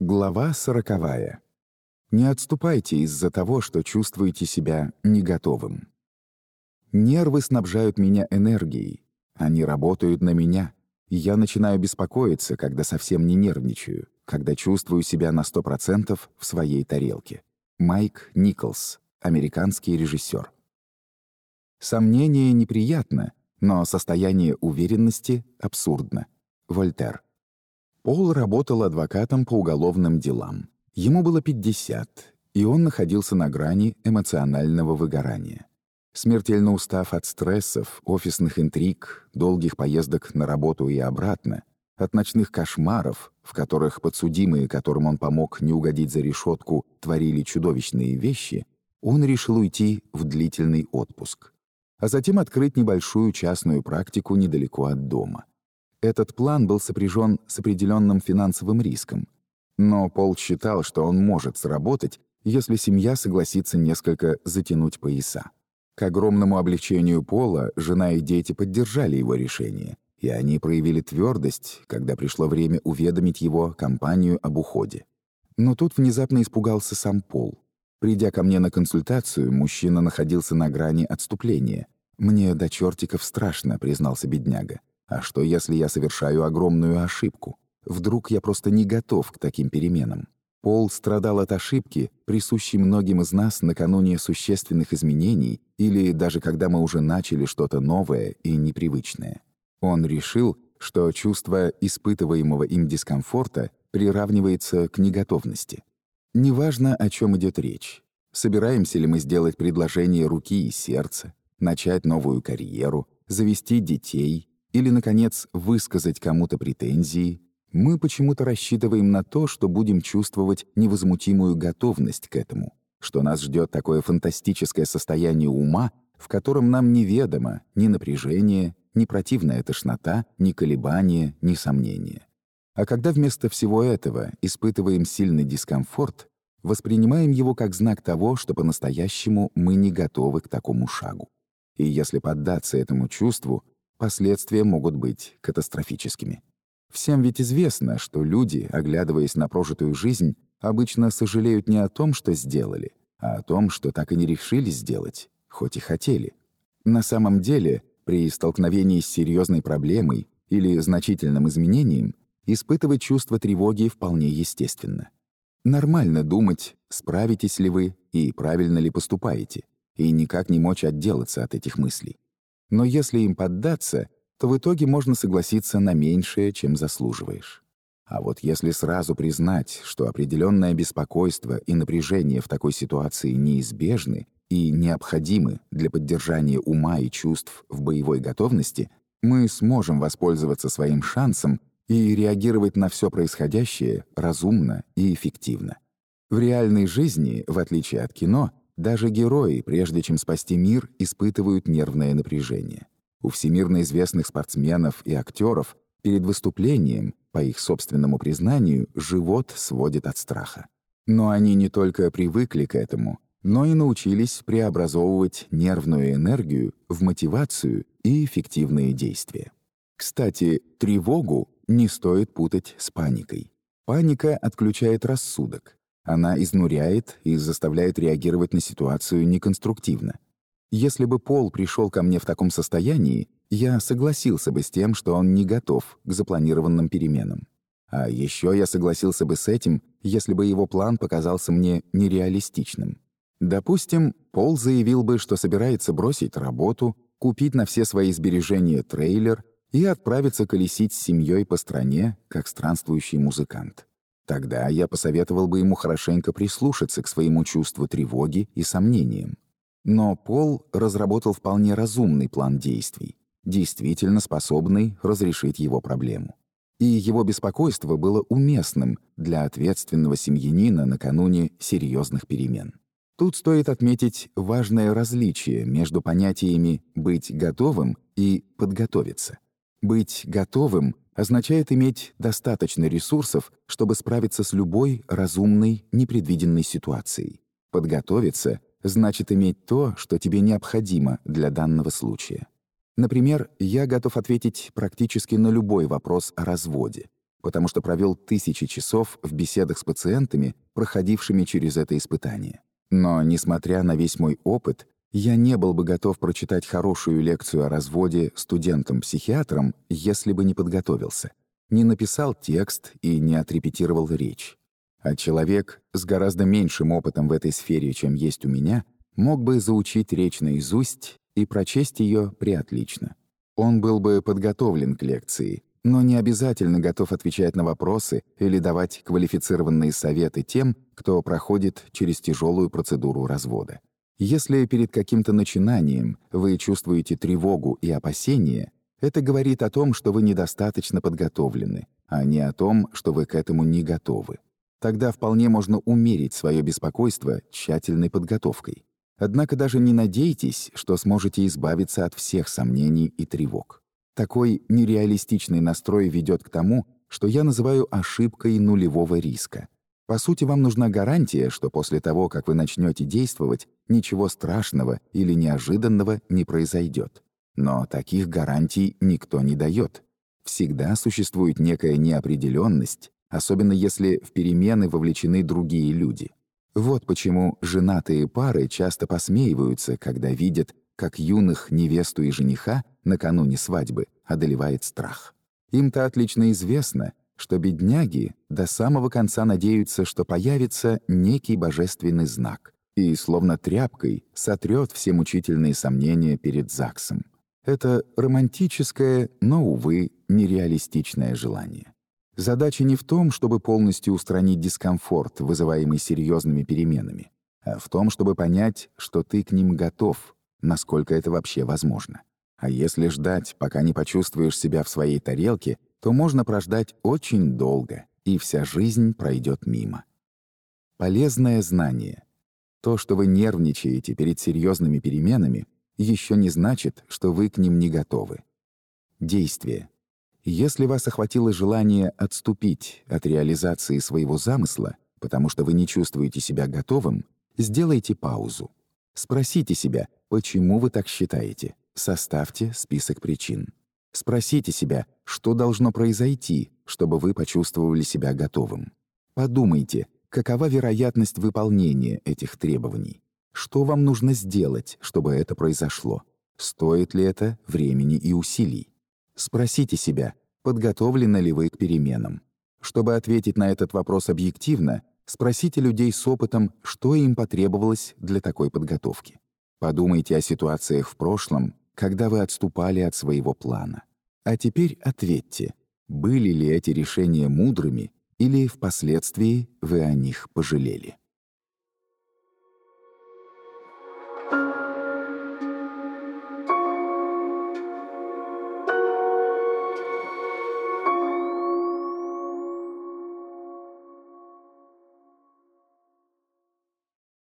Глава сороковая. Не отступайте из-за того, что чувствуете себя не готовым. Нервы снабжают меня энергией. Они работают на меня. Я начинаю беспокоиться, когда совсем не нервничаю, когда чувствую себя на 100% в своей тарелке. Майк Николс, американский режиссер. Сомнение неприятно, но состояние уверенности абсурдно. Вольтер. Пол работал адвокатом по уголовным делам. Ему было 50, и он находился на грани эмоционального выгорания. Смертельно устав от стрессов, офисных интриг, долгих поездок на работу и обратно, от ночных кошмаров, в которых подсудимые, которым он помог не угодить за решетку, творили чудовищные вещи, он решил уйти в длительный отпуск, а затем открыть небольшую частную практику недалеко от дома. Этот план был сопряжен с определенным финансовым риском. Но Пол считал, что он может сработать, если семья согласится несколько затянуть пояса. К огромному облегчению Пола жена и дети поддержали его решение, и они проявили твердость, когда пришло время уведомить его компанию об уходе. Но тут внезапно испугался сам Пол. Придя ко мне на консультацию, мужчина находился на грани отступления. «Мне до чертиков страшно», — признался бедняга. А что, если я совершаю огромную ошибку? Вдруг я просто не готов к таким переменам? Пол страдал от ошибки, присущей многим из нас накануне существенных изменений или даже когда мы уже начали что-то новое и непривычное. Он решил, что чувство испытываемого им дискомфорта приравнивается к неготовности. Неважно, о чем идет речь. Собираемся ли мы сделать предложение руки и сердца, начать новую карьеру, завести детей или, наконец, высказать кому-то претензии, мы почему-то рассчитываем на то, что будем чувствовать невозмутимую готовность к этому, что нас ждет такое фантастическое состояние ума, в котором нам неведомо ни напряжение, ни противная тошнота, ни колебания, ни сомнения. А когда вместо всего этого испытываем сильный дискомфорт, воспринимаем его как знак того, что по-настоящему мы не готовы к такому шагу. И если поддаться этому чувству, Последствия могут быть катастрофическими. Всем ведь известно, что люди, оглядываясь на прожитую жизнь, обычно сожалеют не о том, что сделали, а о том, что так и не решили сделать, хоть и хотели. На самом деле, при столкновении с серьезной проблемой или значительным изменением, испытывать чувство тревоги вполне естественно. Нормально думать, справитесь ли вы и правильно ли поступаете, и никак не мочь отделаться от этих мыслей. Но если им поддаться, то в итоге можно согласиться на меньшее, чем заслуживаешь. А вот если сразу признать, что определенное беспокойство и напряжение в такой ситуации неизбежны и необходимы для поддержания ума и чувств в боевой готовности, мы сможем воспользоваться своим шансом и реагировать на все происходящее разумно и эффективно. В реальной жизни, в отличие от кино, даже герои, прежде чем спасти мир, испытывают нервное напряжение. У всемирно известных спортсменов и актеров перед выступлением, по их собственному признанию, живот сводит от страха. Но они не только привыкли к этому, но и научились преобразовывать нервную энергию в мотивацию и эффективные действия. Кстати, тревогу не стоит путать с паникой. Паника отключает рассудок, она изнуряет и заставляет реагировать на ситуацию неконструктивно. Если бы Пол пришел ко мне в таком состоянии, я согласился бы с тем, что он не готов к запланированным переменам. А еще я согласился бы с этим, если бы его план показался мне нереалистичным. Допустим, Пол заявил бы, что собирается бросить работу, купить на все свои сбережения трейлер и отправиться колесить с семьей по стране, как странствующий музыкант. Тогда я посоветовал бы ему хорошенько прислушаться к своему чувству тревоги и сомнениям. Но Пол разработал вполне разумный план действий, действительно способный разрешить его проблему. И его беспокойство было уместным для ответственного семьянина накануне серьезных перемен. Тут стоит отметить важное различие между понятиями «быть готовым» и «подготовиться». Быть готовым означает иметь достаточно ресурсов, чтобы справиться с любой разумной, непредвиденной ситуацией. Подготовиться значит иметь то, что тебе необходимо для данного случая. Например, я готов ответить практически на любой вопрос о разводе. потому что провел тысячи часов в беседах с пациентами, проходившими через это испытание. Но, несмотря на весь мой опыт, я не был бы готов прочитать хорошую лекцию о разводе студентам-психиатрам, если бы не подготовился, не написал текст и не отрепетировал речь. А человек с гораздо меньшим опытом в этой сфере, чем есть у меня, мог бы заучить речь наизусть и прочесть ее приотлично. Он был бы подготовлен к лекции, но не обязательно готов отвечать на вопросы или давать квалифицированные советы тем, кто проходит через тяжелую процедуру развода. Если перед каким-то начинанием вы чувствуете тревогу и опасение, это говорит о том, что вы недостаточно подготовлены, а не о том, что вы к этому не готовы. Тогда вполне можно умерить свое беспокойство тщательной подготовкой. Однако даже не надейтесь, что сможете избавиться от всех сомнений и тревог. Такой нереалистичный настрой ведет к тому, что я называю ошибкой нулевого риска. По сути, вам нужна гарантия, что после того, как вы начнете действовать, ничего страшного или неожиданного не произойдет. Но таких гарантий никто не дает. Всегда существует некая неопределенность, особенно если в перемены вовлечены другие люди. Вот почему женатые пары часто посмеиваются, когда видят, как юных невесту и жениха накануне свадьбы одолевает страх. Им-то отлично известно, что бедняги до самого конца надеются, что появится некий божественный знак и, словно тряпкой, сотрет все мучительные сомнения перед ЗАГСом. Это романтическое, но, увы, нереалистичное желание. Задача не в том, чтобы полностью устранить дискомфорт, вызываемый серьезными переменами, а в том, чтобы понять, что ты к ним готов, насколько это вообще возможно. А если ждать, пока не почувствуешь себя в своей тарелке, то можно прождать очень долго, и вся жизнь пройдет мимо. Полезное знание. То, что вы нервничаете перед серьезными переменами, еще не значит, что вы к ним не готовы. Действие. Если вас охватило желание отступить от реализации своего замысла, потому что вы не чувствуете себя готовым, сделайте паузу. Спросите себя, почему вы так считаете. Составьте список причин. Спросите себя, что должно произойти, чтобы вы почувствовали себя готовым. Подумайте, какова вероятность выполнения этих требований. Что вам нужно сделать, чтобы это произошло? Стоит ли это времени и усилий? Спросите себя, подготовлены ли вы к переменам. Чтобы ответить на этот вопрос объективно, спросите людей с опытом, что им потребовалось для такой подготовки. Подумайте о ситуациях в прошлом, когда вы отступали от своего плана. А теперь ответьте, были ли эти решения мудрыми или впоследствии вы о них пожалели.